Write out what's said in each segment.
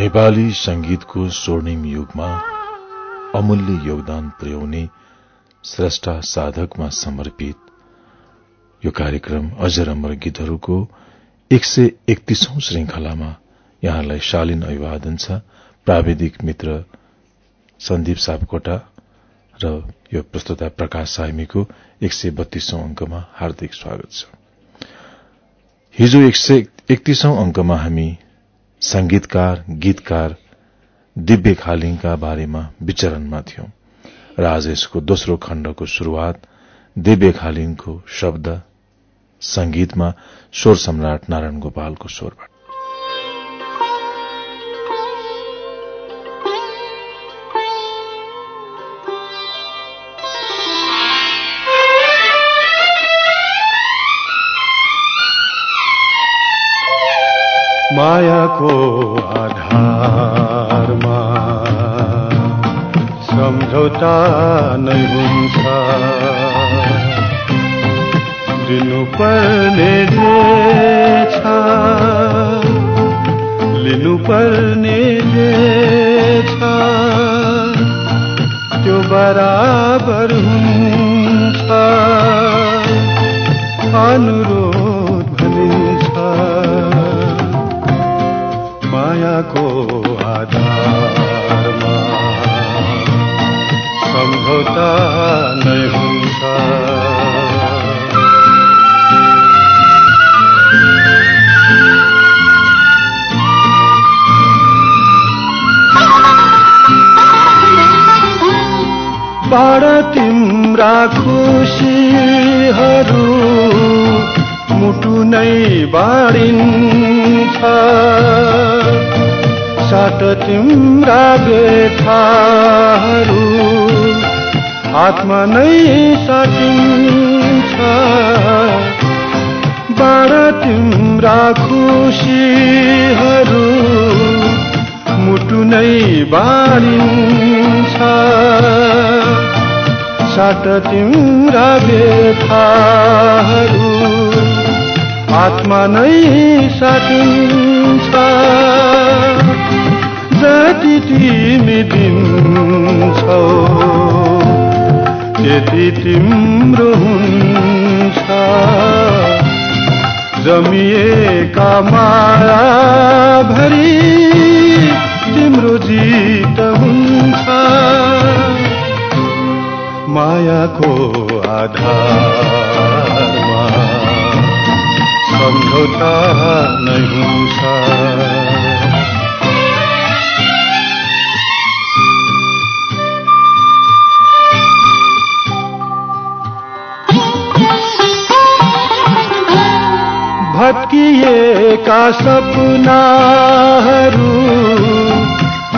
नेपाली संगीतको स्वर्णिम युगमा अमूल्य योगदान पुर्याउने श्रेष्ठ साधकमा समर्पित यो कार्यक्रम अजर अमर गीतहरूको एक सय एकतीसौं श्रृंखलामा यहाँलाई शालीन अभिवादन छ। प्राविधिक मित्र सन्दीप सापकोटा र यो प्रस्तुता प्रकाश साइमीको एक सय बत्तीसौं अंकमा हार्दिक स्वागत छ। हिजो एक सय एकतीसौं अंकमा हामी संगीतकार गीतकार दिव्य खालिङका बारेमा विचरणमा थियौं। र आज यसको दोस्रो खण्डको शुरूआत दिव्य खालिङको शब्द संगीतमा स्वर सम्राट नारायण गोपालको स्वरबाट। मायाको आधारमा। सम्झौता नै हुन्छ। दिनुपर्ने छ लिनुपर्ने छ त्यो बराबर हुन्छ। अनुरोध मायाको आधारमा। सम्झौता नै हुन्छ। बाड तिम्रा खुसीहरू मुटु नै बाडिन्छ। साट तिम्रा व्यथाहरू। आत्मा नै साटिन्छ बाड तिम्रा खुसीहरू मुटु नै बाडिन्छ। साट तिम्रा व्यथाहरू आत्मा नै साटिन्छ जति तिमी दिन्छौ त्यति तिम्रो हुन्छ। जमिएका माया भरि तिम्रो जित हुन्छ। मायाको आधारमा सम्झौता नै हुन्छ। भत्किएका सपनाहरू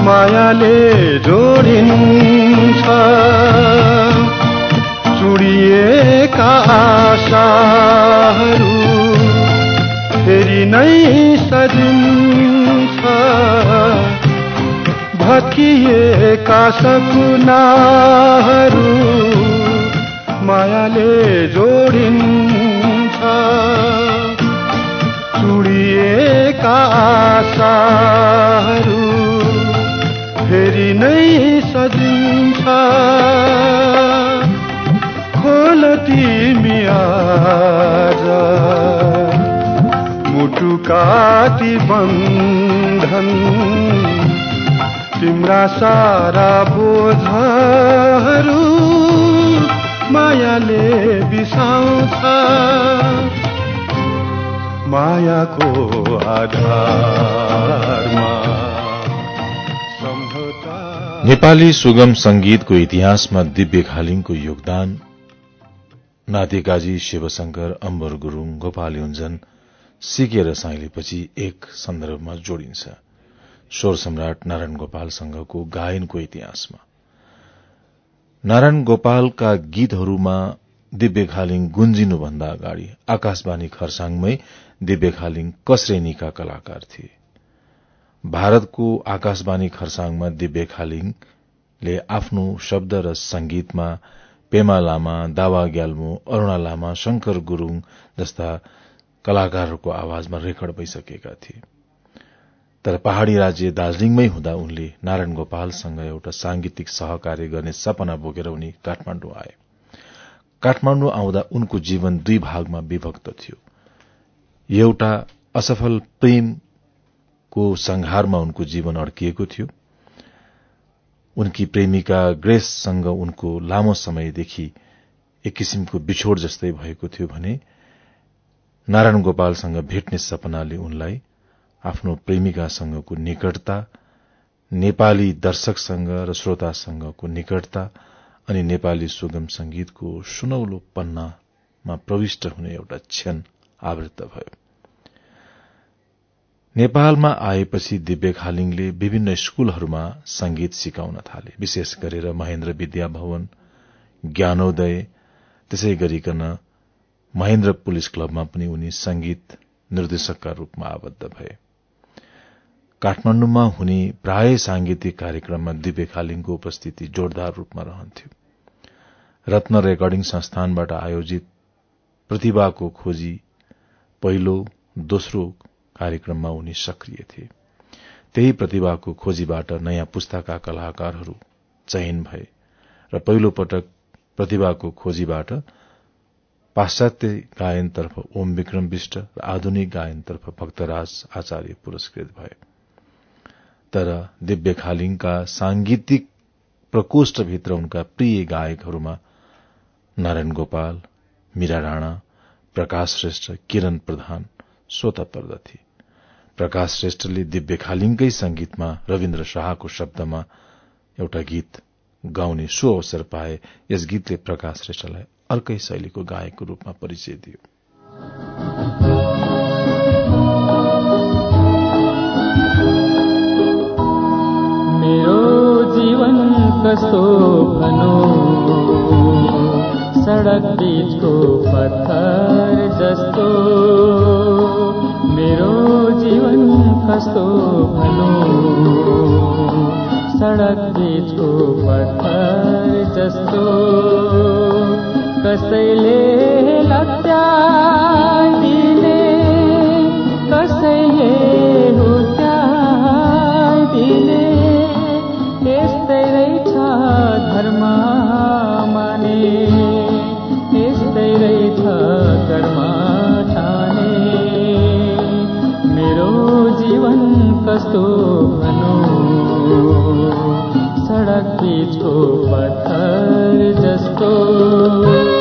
मायाले जोडिन्छ। चुडिएका आशाहरू फेरि नै सजिन्छ भत्किएका सपनाहरू मायाले जोडिन्छ। चुडिएका आशाहरू फेरि नै सजिन्छ। खोल तिमी आज मुटु काटी बन्धन तिम्रा सारा बोझहरू मायाले बिसाउँछ। मायाको नेपाली सुगम संगीतको इतिहासमा दिव्य खालिङको योगदान। नातेकाजी शिवशंकर अम्बर गुरूङ गोपाल युञ्जन सिके साइलेपछि एक सन्दर्भमा जोडिन्छ। स्वर सम्राट नारायण गोपालसँगको गायनको इतिहासमा। नारायण गोपालका गीतहरूमा दिव्य खालिङ गुन्जिनुभन्दा अगाडि आकाशवाणी खरसाङमै दिव्य खालिङ कश्रेणीका कलाकार थिए। भारतको आकाशवाणी खरसाङमा दिव्य खालिङले आफ्नो शब्द र संगीतमा पेमा लामा दावा ग्याल्मो अरूणा लामा शंकर गुरूङ जस्ता कलाकारहरूको आवाजमा रेकर्ड भइसकेका थिए। तर पहाड़ी राज्य दार्जीलिङमै हुँदा उनले नारायण गोपालसँग एउटा सांगीतिक सहकार्य गर्ने सपना बोकेर उनी काठमाण्डु आए। काठमाण्डु आउँदा उनको जीवन दुई भागमा विभक्त थियो। एउटा असफल प्रेमको संहारमा उनको जीवन अड्किएको थियो। उनकी प्रेमिका ग्रेससँग उनको लामो समयदेखि एक किसिमको बिछोड़ जस्तै भएको थियो भने नारायण गोपालसँग भेट्ने सपनाले उनलाई आफ्नो प्रेमिकासँगको निकटता नेपाली दर्शकसँग र श्रोतासँगको निकटता अनि नेपाली सुगम संगीतको सुनौलो पन्नामा प्रविष्ट हुने एउटा क्षण। आवृत्त भयो। नेपालमा आएपछि दिव्य खालिङले विभिन्न स्कूलहरूमा संगीत सिकाउन थाले विशेष गरेर महेन्द्र विद्या भवन ज्ञानोदय त्यसै गरिकन महेन्द्र पुलिस क्लबमा पनि उनी संगीत निर्देशकका रूपमा आबद्ध भए। काठमाण्डुमा हुने प्राय सांगीतिक कार्यक्रममा दिव्य खालिङको उपस्थिति जोरदार रूपमा रहन्थ्यो। रत्न रेकर्डिङ संस्थानबाट आयोजित प्रतिभाको खोजी पहिलो दोस्रो कार्यक्रममा उनी सक्रिय थिए। त्यही प्रतिभाको खोजीबाट नयाँ पुस्ताका कलाकारहरू चयन भए र पहिलो पटक प्रतिभाको खोजीबाट पाश्चात्य गायनतर्फ ओम विक्रम विष्ट र आधुनिक गायनतर्फ भक्तराज आचार्य पुरस्कृत भए। तर दिव्य खालिङका सांगीतिक प्रकोष्ठभित्र उनका प्रिय गायकहरूमा नारायण गोपाल मीरा राणा प्रकाश श्रेष्ठ किरण प्रधान स्वत पर्दथे प्रकाश श्रेष्ठले दिव्य खालिङकै संगीतमा रविन्द्र शाहको शब्दमा एउटा गीत गाउने सो अवसर पाए यस गीतले प्रकाश श्रेष्ठलाई अर्कै शैलीको गायकको रूपमा परिचय दियो। कस्तो भनो? सडक बिचको पत्थर जस्तो। मेरो जीवन कस्तो भनो। सडक बिचको पत्थर जस्तो। कसैले दिने कसैले दिने। धर्म माने। यस्तै रहेछ कर्म ठाने मेरो जीवन कस्तो भनौँ सडक बिचको पत्थर जस्तो।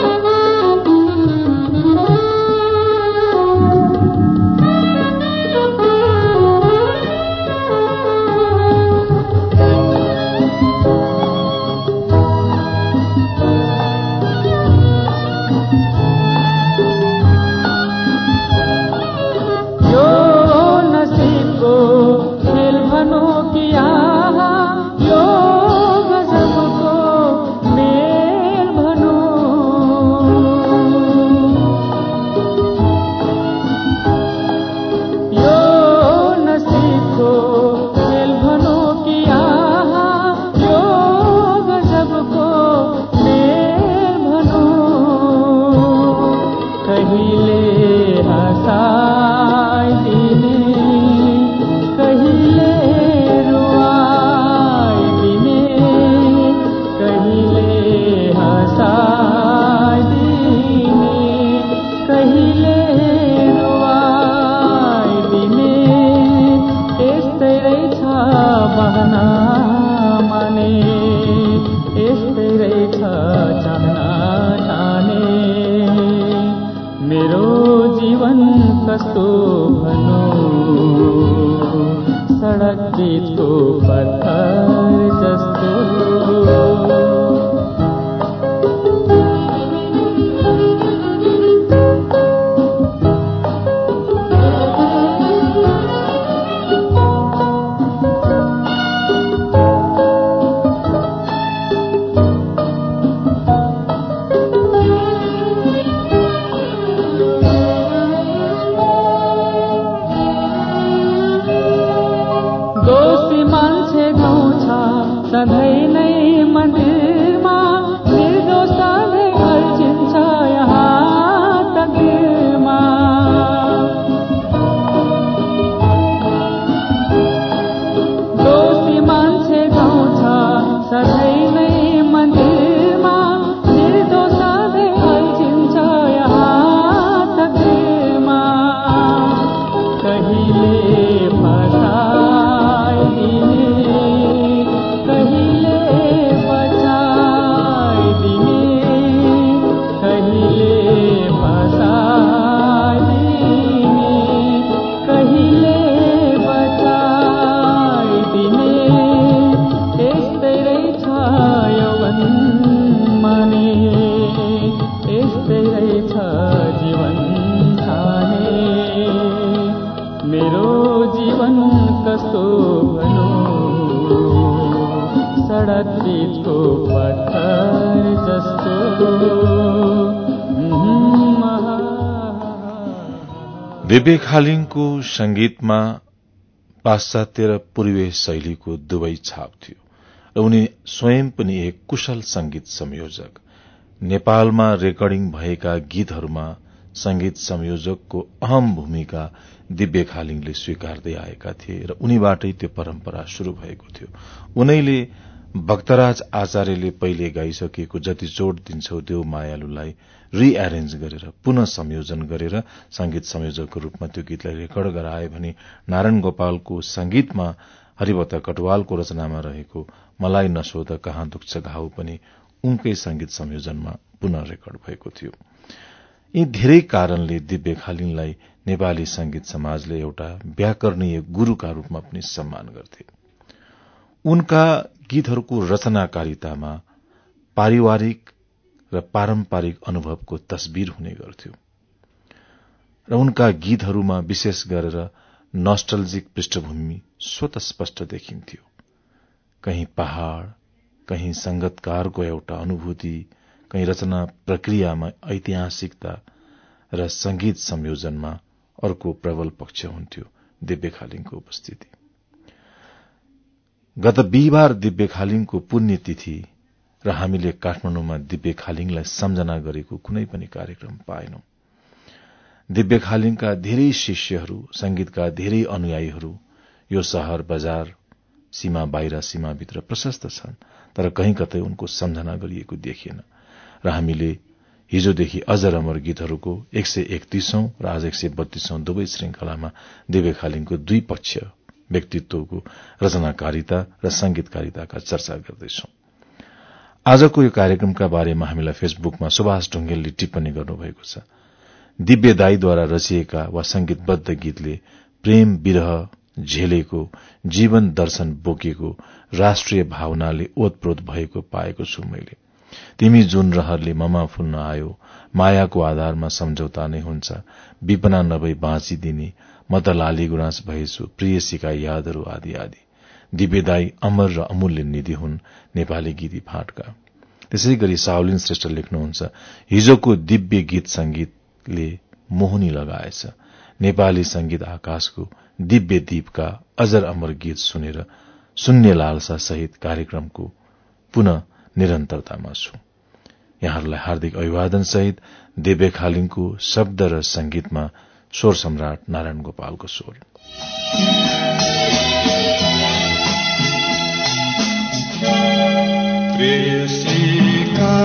कस्तो भनौ? सडक गीतको पत्थर दिव्य खालिङको संगीतमा पाश्चात्य र पूर्वीय शैलीको दुवै छाप थियो र उनी स्वयं पनि एक कुशल संगीत संयोजक। नेपालमा रेकर्डिङ भएका गीतहरूमा संगीत संयोजकको अहम भूमिका दिव्य खालिङले स्वीकार्दै आएका थिए र उनीबाटै त्यो परम्परा शुरू भएको थियो। उनैले भक्तराज आचार्यले पहिले गाइसकेको जति चोट दिन्छौ देव मायालुलाई रिएरेन्ज गरेर पुनः संयोजन गरेर संगीत संयोजकको रूपमा त्यो गीतलाई रेकर्ड गराए भने नारायण गोपालको संगीतमा हरिभक्त कटवालको रचनामा रहेको मलाई नसोध कहाँ दुख्छ घाउ पनि उनकै संगीत संयोजनमा पुनः रेकर्ड भएको थियो। यी धेरै कारणले दिव्य खालिङलाई नेपाली संगीत समाजले एउटा व्याकरणीय गुरूका रूपमा पनि सम्मान गर्थे। उनका गीतहरूको रचनाकारितामा पारिवारिक र पारम्परिक अनुभवको तस्विर हुने गर्थ्यो। र उनका गीतहरूमा विशेष गरेर नस्टल्जिक पृष्ठभूमि स्वत स्पष्ट देखिन्थ्यो। कहीँ पहाड़ कहीँ संगतकारको एउटा अनुभूति कहीँ रचना प्रक्रियामा ऐतिहासिकता र संगीत संयोजनमा अर्को प्रबल पक्ष हुन्थ्यो दिव्य खालिङको उपस्थिति। गत बिहिबार दिव्य खालिङको पुण्यतिथि र हामीले काठमाडौँमा दिव्य खालिङलाई सम्झना गरेको कुनै पनि कार्यक्रम पाएनौं। दिव्य खालिङका धेरै शिष्यहरू संगीतका धेरै अनुयायीहरू यो शहर बजार सीमा बाहिर सीमाभित्र प्रशस्त छन् तर कहीँ कतै उनको सम्झना गरिएको देखिएन। र हामीले हिजोदेखि अझ अमर गीतहरूको एक सय एकतीसौं र आज एक सय बत्तीसौं दुवै श्रृंखलामा दिव्य खालिङको दुई पक्ष व्यक्तित्वको रचनाकारिता र संगीतकारिताका चर्चा गर्दैछौ। आजको यो कार्यक्रमका बारेमा हामीलाई फेसबुकमा सुभाष ढुङ्गेलले टिप्पणी गर्नुभएको छ। दिव्य दाईद्वारा रचिएका वा संगीतबद्ध गीतले प्रेम विरह झेलेको जीवन दर्शन बोकेको राष्ट्रिय भावनाले ओतप्रोत भएको पाएको छु मैले। तिमी जुन रहरले ममा फुल्न आयो मायाको आधारमा सम्झौता नै हुन्छ। विपना नभई बाँचिदिने म त लाली गुराँस भएछु प्रियसीका यादहरू आदि आदि। दिव्यदाई अमर र अमूल्य निधि हुन् नेपाली गीती फाँटका। त्यसै गरी साउलिन श्रेष्ठ लेख्नुहुन्छ हिजोको दिव्य गीत संगीतले मोहनी लगाएछ। नेपाली संगीत आकाशको दिव्य दीपका अजर अमर गीत सुनेर शून्य लालसा सहित कार्यक्रमको पुनः निरन्तरतामा छु। यहाँहरूलाई हार्दिक अभिवादन सहित देव्य खालिङको शब्द र संगीतमा स्वर सम्राट नारायण गोपालको स्वर।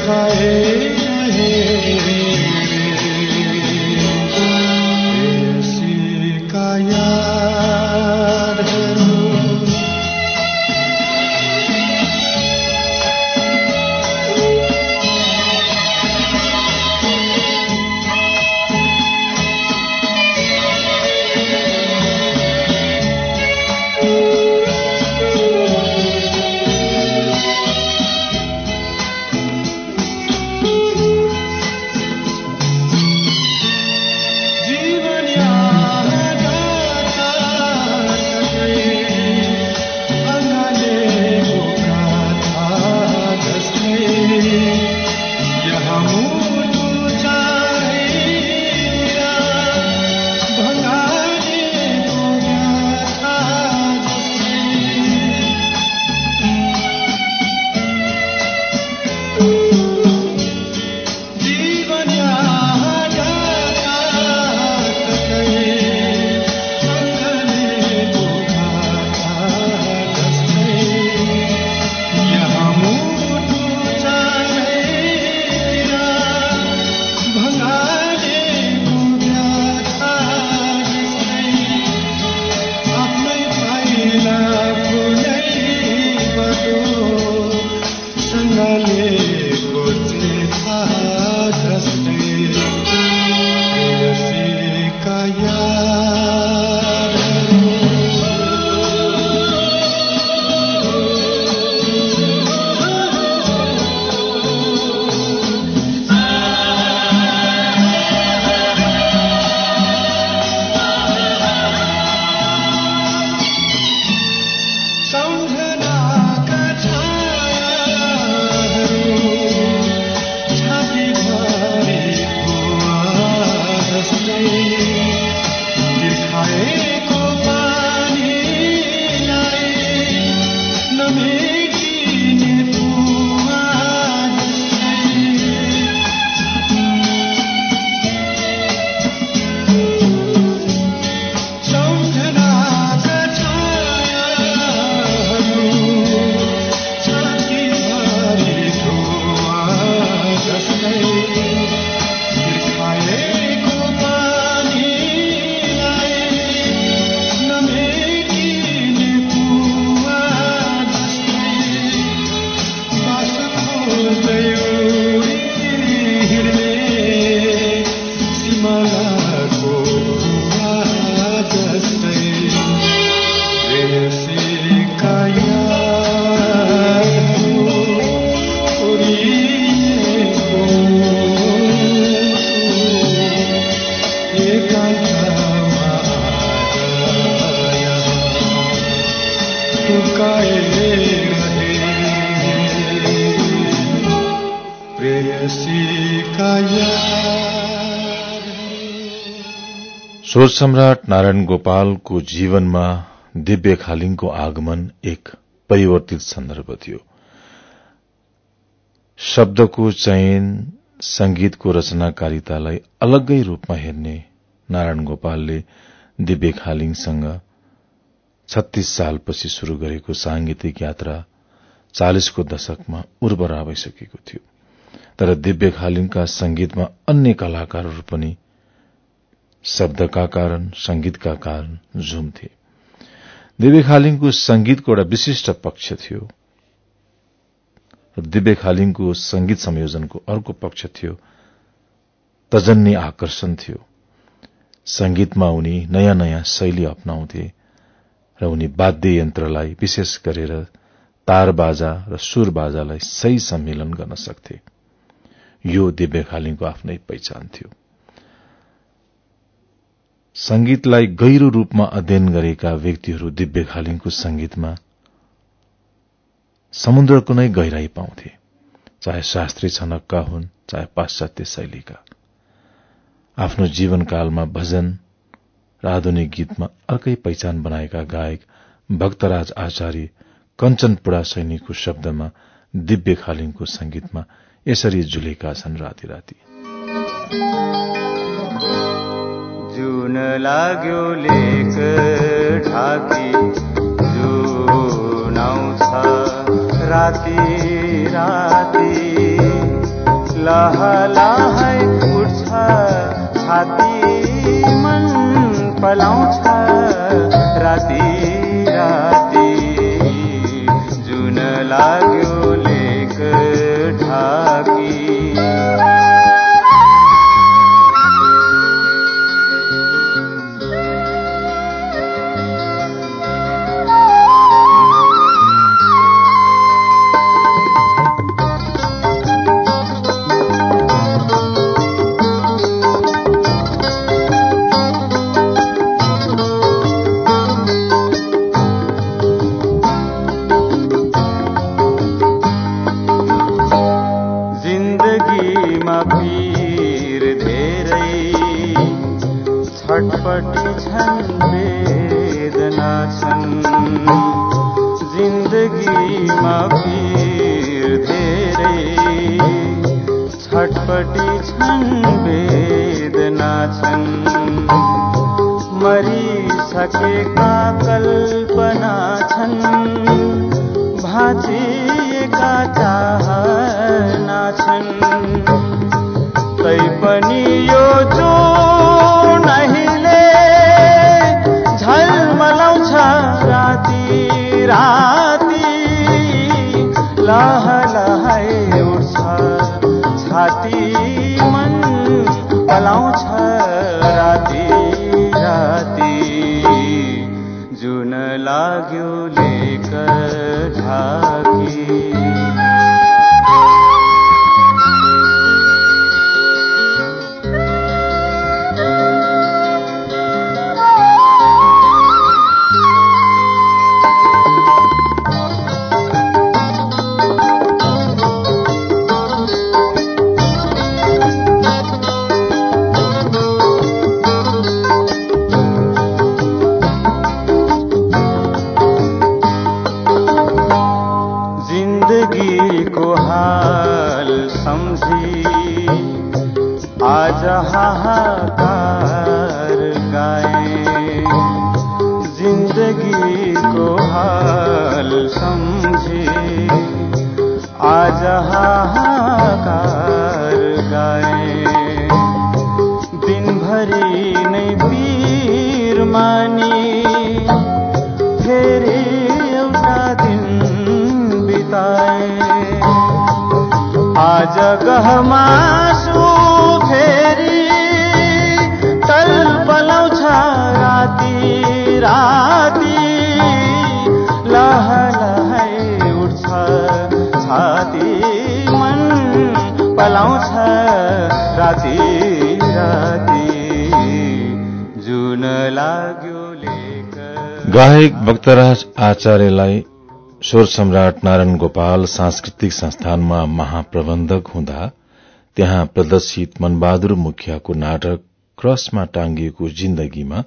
Israel. स्वर सम्राट नारायण गोपालको जीवनमा दिव्य खालिङको आगमन एक परिवर्तित सन्दर्भ थियो। शब्दको चयन संगीतको रचनाकारितालाई अलग्गै रूपमा हेर्ने नारायण गोपालले दिव्य खालिङसँग छत्तीस सालपछि शुरू गरेको सांगीतिक यात्रा चालिसको दशकमा उर्वरा भइसकेको थियो। तर दिव्य खालिङका संगीतमा अन्य कलाकारहरू पनि शब्दका कारण संगीतका कारण झुम्थे दिव्य खालिङको संगीतको एउटा विशिष्ट पक्ष थियो दिव्य खालिङको संगीत संयोजनको अर्को पक्ष थियो तजन्य आकर्षण थियो। संगीतमा उनी नयाँ नयाँ शैली अप्नाउँथे र उनी वाद्य यन्त्रलाई विशेष गरेर तार बाजा र सुर बाजालाई सही सम्मेलन गर्न सक्थे। यो दिव्य खालिङको आफ्नै पहिचान थियो। संगीतलाई गहिरो रूपमा अध्ययन गरेका व्यक्तिहरू दिव्य खालिङको संगीतमा समुद्रको नै गहिराई पाउँथे चाहे शास्त्रीय छनकका हुन् चाहे पाश्चात्य शैलीका। आफ्नो जीवनकालमा भजन र आधुनिक गीतमा अर्कै पहिचान बनाएका गायक भक्तराज आचार्य कञ्चनपुरा सैनिकको शब्दमा दिव्य खालिङको संगीतमा यसरी झुलेका छन् राति राति जुन लाग्यो लेख ढाकी जुन आउँछ राति राति लहलाहै उठ्छ। छाती मन पलाउँछ राति राति जुन लाग्यो छन् जिन्दगीमा वीर धेरै छटपटी छन् वेदना छन्। मरिसकेका कल्पना छन् भाँचिएका चाहना छन्। तै पनि आज हाहाकार गाए। जिंदगी को हाल समझे। आज हाहाकार गाए। दिन भरी नै पीर मानी। फेरि एउटा दिन बिताए। आज गहमा गायक भक्तराज आचार्यलाई स्वर सम्राट नारायण गोपाल सांस्कृतिक संस्थानमा महाप्रबन्धक हुँदा त्यहाँ प्रदर्शित मनबहादुर मुखियाको नाटक क्रसमा टांगिएको जिन्दगीमा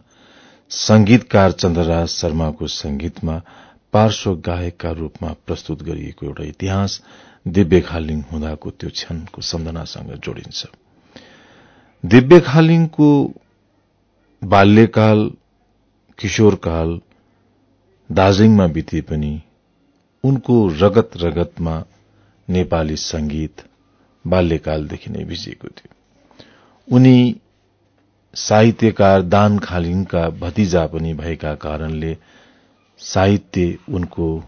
संगीतकार चन्द्रराज शर्माको संगीतमा पार्श्व गायकका रूपमा प्रस्तुत गरिएको एउटा इतिहास दिव्य खालिङ हुँदाको त्यो क्षणको सम्झनासँग जोडिन्छ। दिव्य खालिङको बाल्यकाल किशोरकाल दार्जीलिङमा बिते पनि उनको रगत रगतमा नेपाली संगीत बाल्यकालदेखि नै भिजिएको थियो। उनी साहित्यकार दान खालिङका भतिजा पनि भएका कारणले साहित्य उनको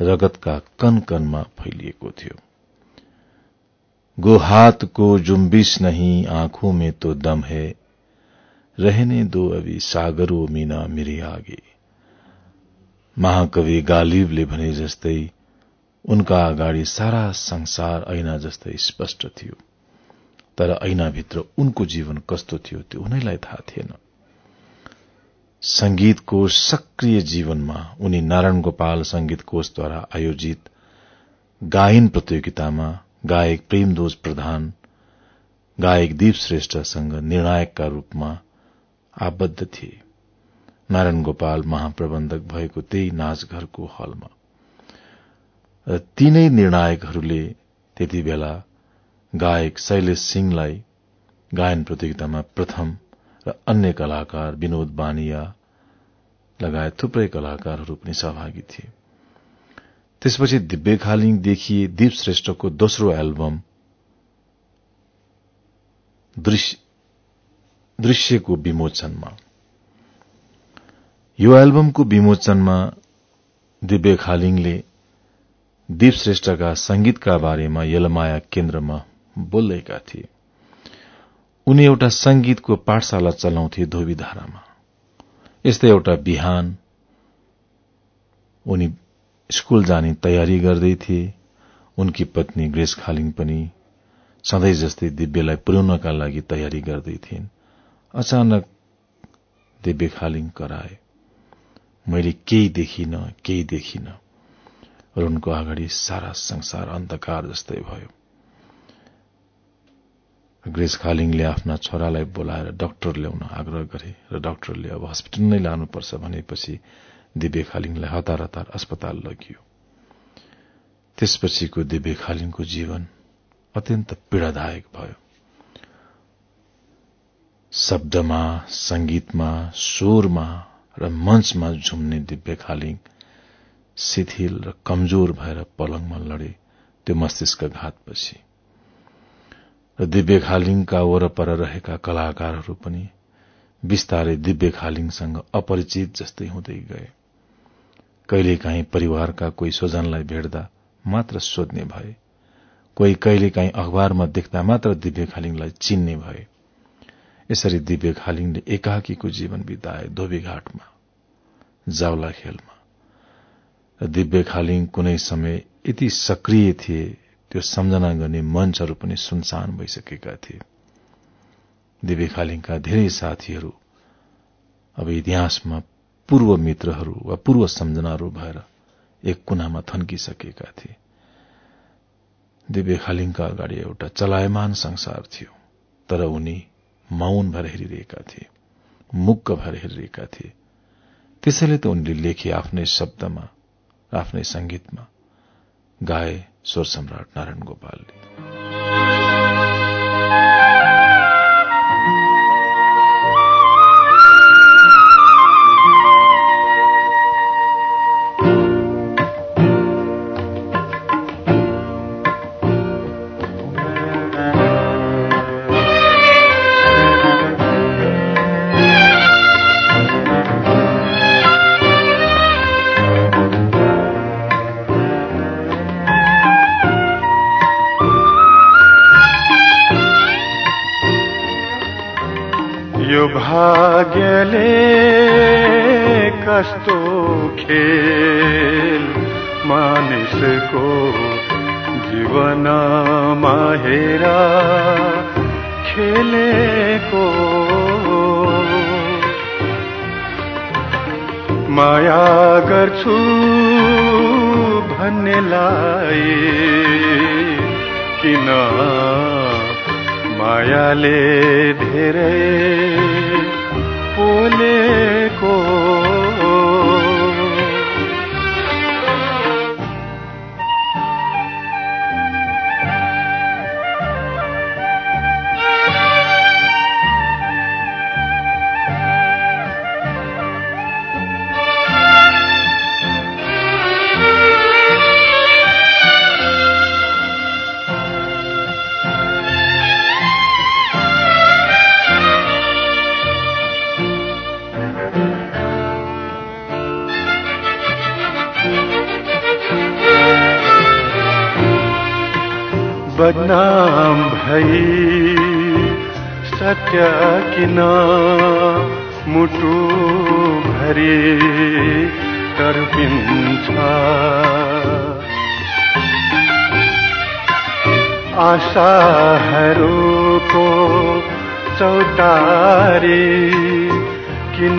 रगतका कन कनमा फैलिएको थियो। गो हाथ को जुम्बिश नहीं आंखों में तो दम है रहने दो अभी सागरो मीना मेरे आगे। महाकवि गालिबले भने जस्तै उनका अगाडि सारा संसार ऐना जस्तै स्पष्ट थियो। तर ऐनाभित्र उनको जीवन कस्तो थियो त्यो उनैलाई थाहा थिएन। संगीतको सक्रिय जीवनमा उनी नारायण गोपाल संगीत कोषद्वारा आयोजित गायन प्रतियोगितामा गायक प्रेमदोज प्रधान गायक दीप श्रेष्ठसँग निर्णायकका रूपमा आबद्ध थिए। नारायण गोपाल महाप्रबन्धक भएको त्यही नाचघरको हलमा। र तीनै निर्णायकहरूले त्यति बेला गायक शैलेश सिंहलाई गायन प्रतियोगितामा प्रथम र अन्य कलाकार विनोद बानिया लगायत थुप्रै कलाकारहरू पनि सहभागी थिए। त्यसपछि दिव्य खालिङ देखिए दीप श्रेष्ठको दोस्रो एल्बम दृश्यको विमोचनमा। यो एल्बमको विमोचनमा दिव्य खालिङले दीप श्रेष्ठका संगीतका बारेमा यलमाया केन्द्रमा बोल्दैका थिए। उनी एउटा संगीतको पाठशाला चलाउँथे धोबीधारामा। यस्तै एउटा बिहान उनी स्कूल जाने तयारी गर्दै थिए। उनकी पत्नी ग्रेस खालिङ पनि सधैँ जस्तै दिव्यलाई पुर्याउनका लागि तयारी गर्दै थिइन्। अचानक दिव्य खालिङ कराए। मैले केही देखिन केही देखिन। र उनको अगाडि सारा संसार अन्धकार जस्तै भयो। ग्रेस खालिङले आफ्ना छोरालाई बोलाएर डाक्टर ल्याउन आग्रह गरे र डाक्टरले अब हस्पिटल नै लानुपर्छ भनेपछि दिव्य खालिङलाई हतार हतार अस्पताल लगियो। त्यसपछिको दिव्य खालिङको जीवन अत्यन्त पीड़ादायक भयो। शब्दमा संगीतमा स्वरमा र मञ्चमा झुम्ने दिव्य खालिङ शिथिल र कमजोर भएर पलङमा लडे त्यो मस्तिष्क घातपछि। र दिव्य खालिङका वरपर रहेका कलाकारहरू पनि विस्तारै दिव्य खालिङसँग अपरिचित जस्तै हुँदै गए। कहिलेकाहीँ परिवारका कोही स्वजनलाई भेट्दा मात्र सोध्ने भए कोही कहिलेकाहीँ अखबारमा देख्दा मात्र दिव्य खालिङलाई चिन्ने भए। यसरी दिव्य खालिङले एकाकीको जीवन बिताए धोबीघाटमा जाउला खेलमा। दिव्य खालिङ कुनै समय यति सक्रिय थिए त्यो सम्झना गर्ने मञ्चहरू पनि सुनसान भइसकेका थिए। दिव्य खालिङका धेरै साथीहरू अब इतिहासमा पूर्व मित्रहरू वा पूर्व सम्झनाहरू भएर एक कुनामा थन्किसकेका थिए। दिव्य खालिङका अगाडि एउटा चलायमान संसार थियो तर उनी मौन भएर हेरिरहेका थिए मुक्क भएर हेरिरहेका थिए। त्यसैले त उनले लेखे आफ्नै शब्दमा आफ्नै संगीतमा गाए स्वर सम्राट नारायण गोपालले। खेल मानिसको जीवनमा हेरा खेलेको माया गर्छु भन्नेलाई किन मायाले धेरै पोलेको बदनाम भई सत्य किन मुटु भरि तर्पिन्छ? आशाहरूको चौतारी किन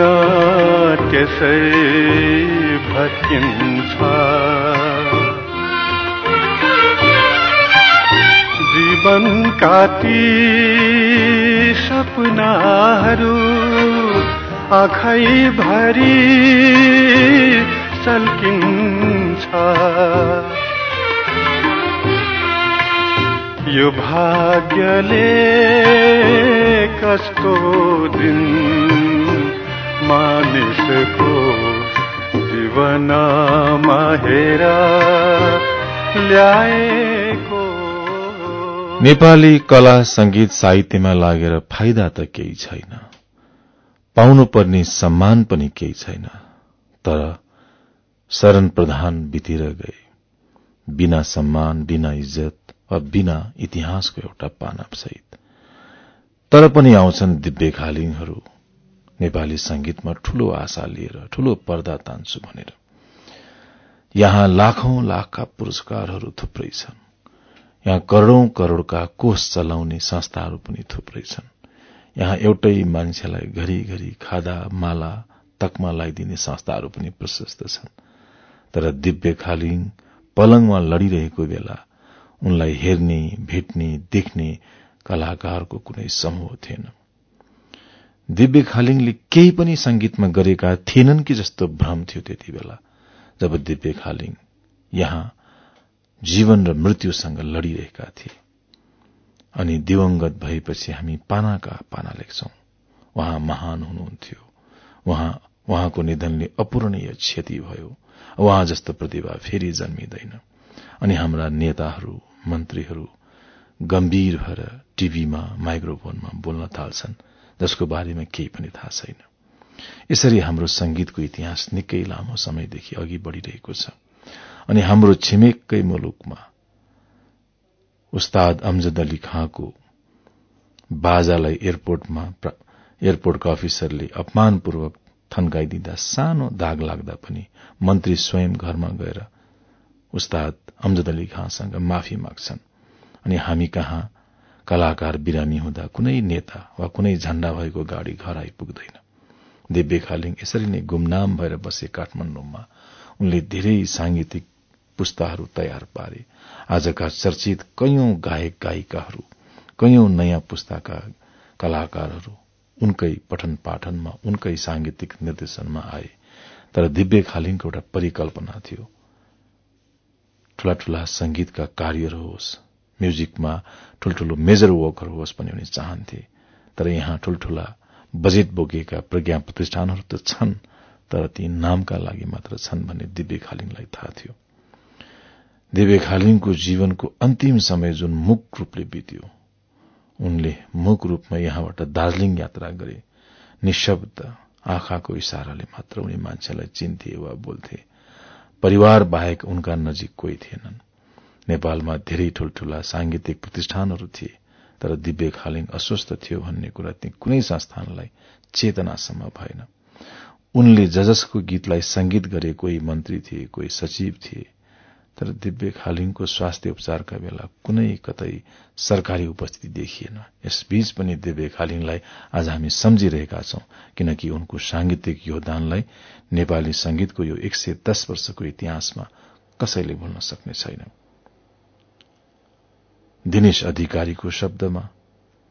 त्यसै भत्किन्छ? जीवनका ती सपनाहरू आँखै भरि सल्किन्छ। यो भाग्यले कस्तो दिन मानिसको जीवनमा हेर ल्याएको नेपाली कला संगीत साहित्यमा लागेर फाइदा त केही छैन। पाउनुपर्ने सम्मान पनि केही छैन। तर शरण प्रधान बितेर गए। बिना सम्मान बिना इज्जत वा बिना इतिहासको एउटा पानव सहित। तर पनि आउँछन् दिव्य खालिङहरू नेपाली संगीतमा ठूलो आशा लिएर ठूलो पर्दा तान्छु भनेर। यहाँ लाखौं लाखका पुरस्कारहरू थुप्रै छन्। यहाँ करोड़ौं करोड़का कोष चलाउने संस्थाहरू पनि थुप्रै छन्। यहाँ एउटै मान्छेलाई घरिघरि खादा माला तकमा लगाइदिने संस्थाहरू पनि प्रशस्त छन्। तर दिव्य खालिङ पलङमा लड़िरहेको बेला उनलाई हेर्ने भेट्ने देख्ने कलाकारको कुनै समूह थिएन। दिव्य खालिङले केही पनि संगीतमा गरेका थिएनन् कि जस्तो भ्रम थियो त्यति बेला जब दिव्य खालिङ यहाँ जीवन र मृत्युसँग लड़िरहेका थिए। अनि दिवंगत भएपछि हामी पानाका पाना लेख्छौं। उहाँ महान हुनुहुन्थ्यो। उहाँ उहाँको निधनले अपूरणीय क्षति भयो। उहाँ जस्तो प्रतिभा फेरि जन्मिँदैन। अनि हाम्रा नेताहरू मन्त्रीहरू गम्भीर भएर टीभीमा माइक्रोफोनमा बोल्न थाल्छन् जसको बारेमा केही पनि थाहा छैन। यसरी हाम्रो संगीतको इतिहास निकै लामो समयदेखि अघि बढ़िरहेको छ। अनि हाम्रो छिमेकै मुलुकमा उस्ताद अमजद अली खाँको बाजालाई एयरपोर्टमा एयरपोर्टका अफिसरले अपमानपूर्वक थन्काइदिँदा सानो दाग लाग्दा पनि मन्त्री स्वयं घरमा गएर उस्ताद अमजद अली खाँसँग माफी माग्छन्। अनि हामी कहाँ कलाकार बिरामी हुँदा कुनै नेता वा कुनै झण्डा भएको गाड़ी घर आइपुग्दैन। दिव्य खालिङ यसरी नै गुमनाम भएर बसे काठमाण्डुमा उनले धेरै सांगीतिक पुस्ताहरू तयार पारे। आजका चर्चित कैयौं गायक गायिकाहरू कैयौं नयाँ पुस्ताका कलाकारहरू उनकै पठन पाठनमा उनकै सांगीतिक निर्देशनमा आए। तर दिव्य खालिङको एउटा परिकल्पना थियो। ठूला ठूला संगीतका कार्यहरू होस् म्युजिकमा ठूल्ठूलो मेजर वर्कहरू होस् भन्ने उनी चाहन्थे। तर यहाँ ठूल्ठूला बजेट बोकेका प्रज्ञा प्रतिष्ठानहरू त छन् तर ती नामका लागि मात्र छन् भन्ने दिव्य खालिङलाई थाहा थियो। दिव्य खालिङको जीवनको अन्तिम समय जुन मुख रूपले बित्यो उनले मुख रूपमा यहाँबाट दार्जीलिङ यात्रा गरे। निशब्द आँखाको इशाराले मात्र उनी मान्छेलाई चिन्थे वा बोल्थे। परिवार बाहेक उनका नजिक कोही थिएनन्। नेपालमा धेरै ठूल्ठूला सांगीतिक प्रतिष्ठानहरू थिए तर दिव्य खालिङ अस्वस्थ थियो भन्ने कुरा ती कुनै संस्थानलाई चेतनासम्म भएन। उनले जजसको गीतलाई संगीत गरे कोही मन्त्री थिए कोही सचिव थिए तर दिव्य खालिङको स्वास्थ्य उपचारका बेला कुनै कतै सरकारी उपस्थिति देखिएन। यसबीच पनि दिव्य खालिङलाई आज हामी सम्झिरहेका छौं किनकि उनको सांगीतिक योगदानलाई नेपाली संगीतको यो एक सय दश वर्षको इतिहासमा कसैले भुल्न सक्ने छैन। दिनेश अधिकारीको शब्दमा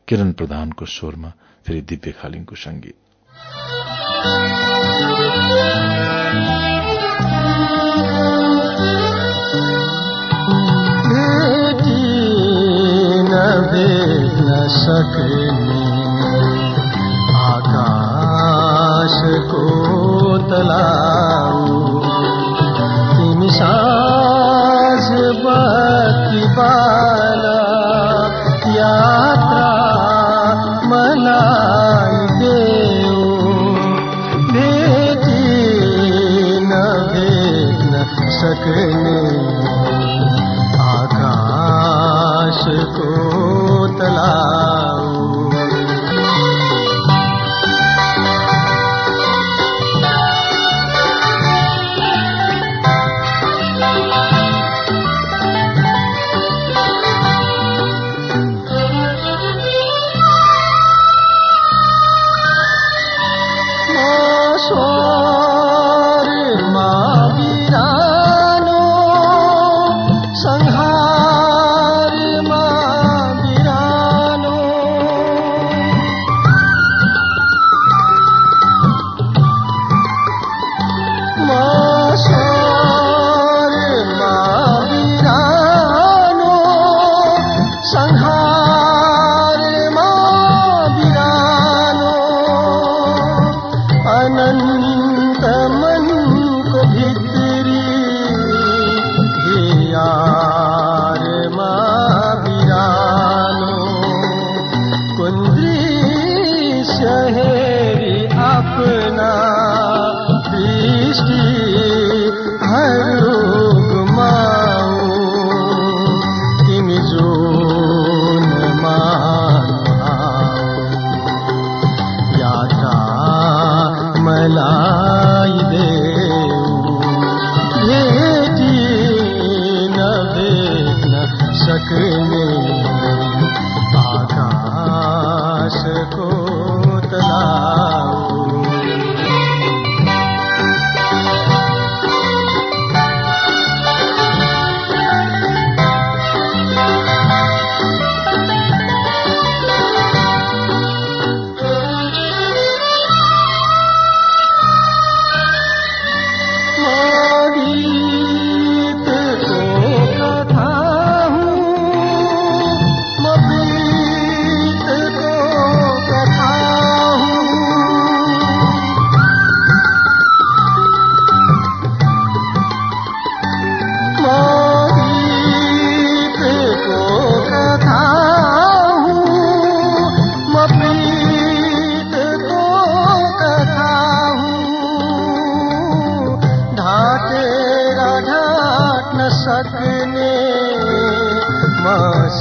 किरण प्रधानको स्वरमा फेरि दिव्य खालिङको संगीत भेट्न सक्ने आकाशको तलाउ तिमी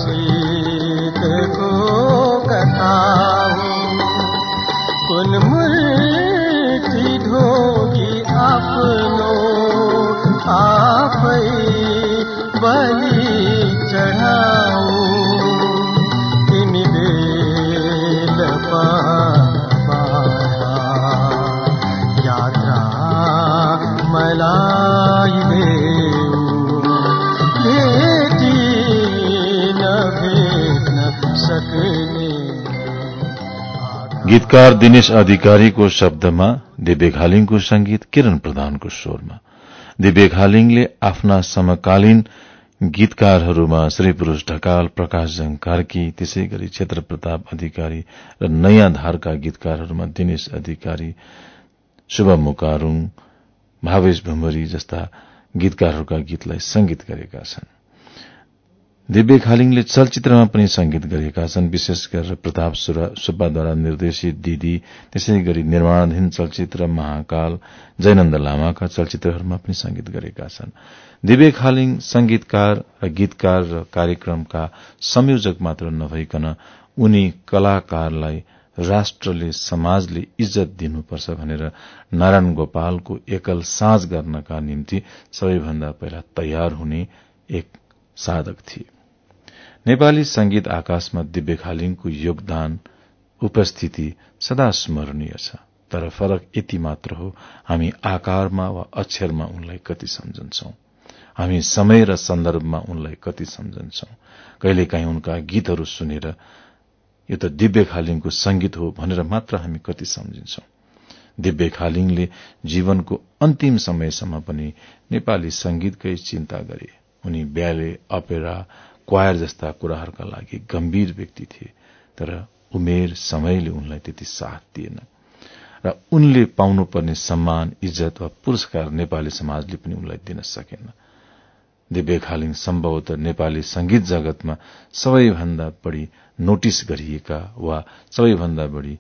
म गीतकार दिनेश अधिकारीको शब्दमा दिव्य घालिङको संगीत किरण प्रधानको स्वरमा। दिव्य घालिङले आफ्ना समकालीन गीतकारहरूमा श्री पुरूष ढकाल प्रकाश जङ कार्की त्यसै गरी क्षेत्र प्रताप अधिकारी र नयाँ धारका गीतकारहरूमा दिनेश अधिकारी शुभम मुकारुङ भावेश भम्बरी जस्ता गीतकारहरूका गीतलाई संगीत गरेका छन्। दिव्य खालिङले चलचित्रमा पनि संगीत गरेका छन्। विशेष गरेर प्रताप सुब्बाद्वारा निर्देशित दिदी त्यसै गरी निर्माणाधीन चलचित्र महाकाल जयनन्द लामाका चलचित्रहरूमा पनि संगीत गरेका छन्। दिव्य खालिङ संगीतकार र गीतकार र कार्यक्रमका संयोजक मात्र नभइकन उनी कलाकारलाई राष्ट्रले समाजले इज्जत दिनुपर्छ भनेर नारायण गोपालको एकल साँझ गर्नका निम्ति सबैभन्दा पहिला तयार हुने एक साधक थिए। नेपाली संगीत आकाशमा दिव्य खालिङको योगदान उपस्थिति सदा स्मरणीय छ। तर फरक यति मात्र हो हामी आकारमा वा अक्षरमा उनलाई कति सम्झन्छौं। हामी समय र सन्दर्भमा उनलाई कति सम्झन्छौं। कहिलेकाहीँ उनका गीतहरू सुनेर यो त दिव्य खालिङको संगीत हो भनेर मात्र हामी कति सम्झिन्छौं। दिव्य खालिङले जीवनको अन्तिम समयसम्म पनि नेपाली संगीतकै चिन्ता गरे। उनी ब्याले अपेरा क्वायर जस्ता कुराहरूका लागि गम्भीर व्यक्ति थिए तर उमेर समयले उनलाई त्यति साथ दिएन। र उनले पाउनुपर्ने सम्मान इज्जत वा पुरस्कार नेपाली समाजले पनि उनलाई दिन सकेन। दिव्य खालिङ सम्भवत नेपाली संगीत जगतमा सबैभन्दा बढ़ी नोटिस गरिएका वा सबैभन्दा बढ़ी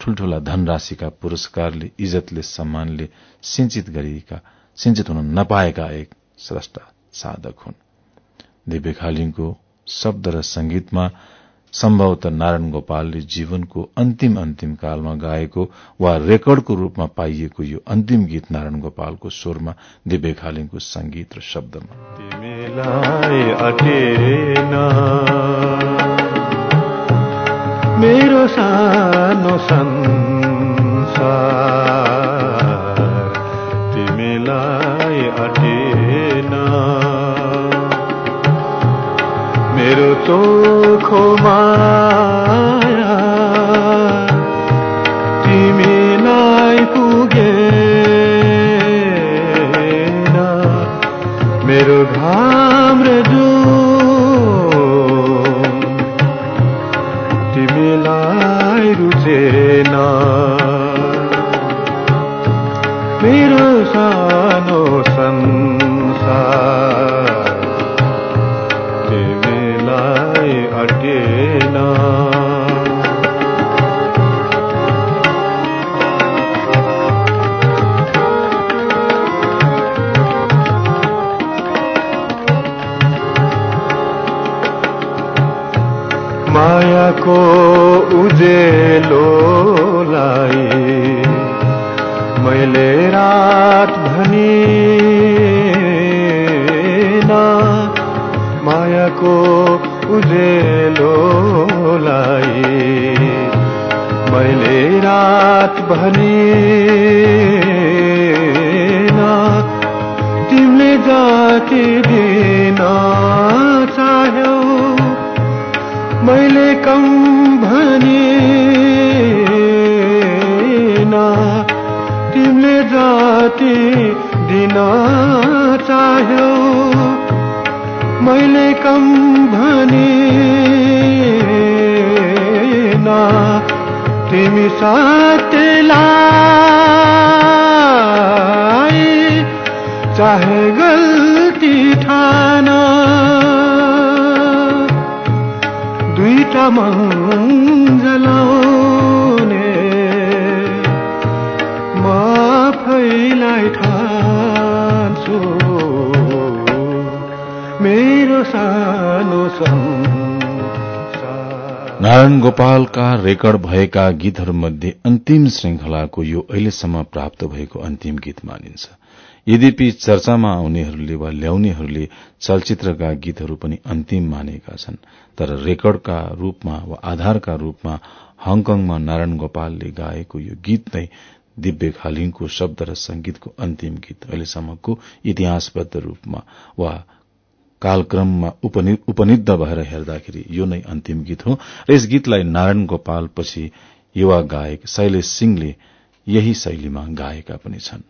ठूल्ठूला धनराशिका पुरस्कारले इज्जतले सम्मानले सिंचित गरिएका सिंचित हुन नपाएका एक स्रष्टा साधक हुन्। दिव्य खालिङको शब्द र संगीतमा सम्भवत नारायण गोपालले जीवनको अन्तिम अन्तिम कालमा गाएको वा रेकर्डको रूपमा पाइएको यो अन्तिम गीत नारायण गोपालको स्वरमा दिव्य खालिङको संगीत र शब्दमा। मेरो सानो संसार। तिमीलाई मेरो चोखो माया रात भनी मायाको उजेलोलाई मैले रात भनी तिमीले जाति दिन चाह्यौ मैले कम दिन चाह्यौ। मैले कम भने तिमी साथलाई चाहे गल्ती ठान। दुईटा मङ्गलाउने नारायण गोपालका रेकर्ड भएका गीतहरूमध्ये अन्तिम श्रृंखलाको यो अहिलेसम्म प्राप्त भएको अन्तिम गीत मानिन्छ। यद्यपि चर्चामा आउनेहरूले वा ल्याउनेहरूले चलचित्रका गीतहरू पनि अन्तिम मानेका छन् तर रेकर्डका रूपमा वा आधारका रूपमा हङकङमा नारायण गोपालले गाएको यो गीत नै दिव्य खालिङको शब्द र संगीतको अन्तिम गीत अहिलेसम्मको इतिहासबद्ध रूपमा वा कालक्रममा उपनिद्ध भएर हेर्दाखेरि यो नै अन्तिम गीत हो। र यस गीतलाई नारायण गोपाल पछि युवा गायक शैलेश सिंहले यही शैलीमा गाएका पनि छन्।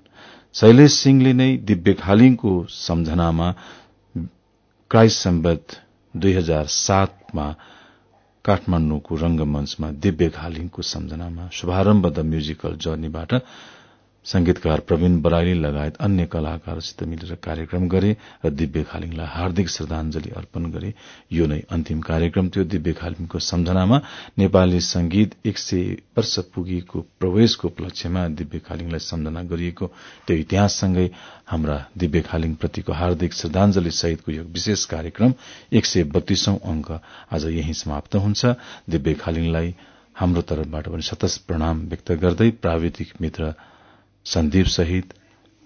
शैलेश सिंहले नै दिव्य खालिङको सम्झनामा क्राइस्ट सम्बत दुई हजार सातमा काठमाण्डुको रंगमंचमा दिव्य खालिङको सम्झनामा शुभारम्भ द म्युजिकल जर्नीबाट संगीतकार प्रवीण बराइली लगायत अन्य कलाकारसित मिलेर कार्यक्रम गरे र दिव्य खालिङलाई हार्दिक श्रद्धांजलि अर्पण गरे। यो नै अन्तिम कार्यक्रम थियो। दिव्य खालिङको सम्झनामा नेपाली संगीत एक सय वर्ष पुगेको प्रवेशको उपलक्ष्यमा दिव्य खालिङलाई सम्झना गरिएको त्यो इतिहाससँगै हाम्रा दिव्य खालिङ प्रतिको हार्दिक श्रद्धांजलि सहितको यो विशेष कार्यक्रम एक सय बत्तीसौं अंक आज यही समाप्त हुन्छ। दिव्य खालिङलाई हाम्रो तर्फबाट पनि सतस प्रणाम व्यक्त गर्दै प्राविधिक मित्र सन्दीप सहित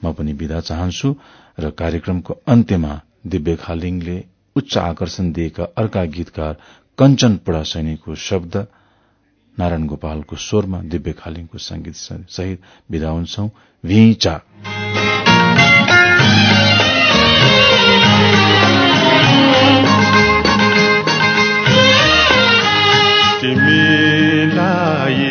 म पनि विदा चाहन्छु र कार्यक्रमको अन्त्यमा दिव्य खालिङले उच्च आकर्षण दिएका अर्का गीतकार कञ्चन पुडा सैनीको शब्द नारायण गोपालको स्वरमा दिव्य खालिङको संगीत सहित विदा हुन्छौ। तिमीलाई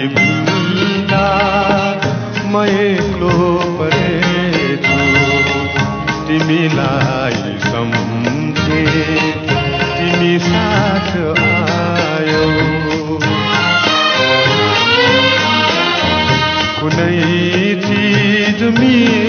तिमीलाई सम्झे। तिमी साथ आयो। कुनै चिज मिठो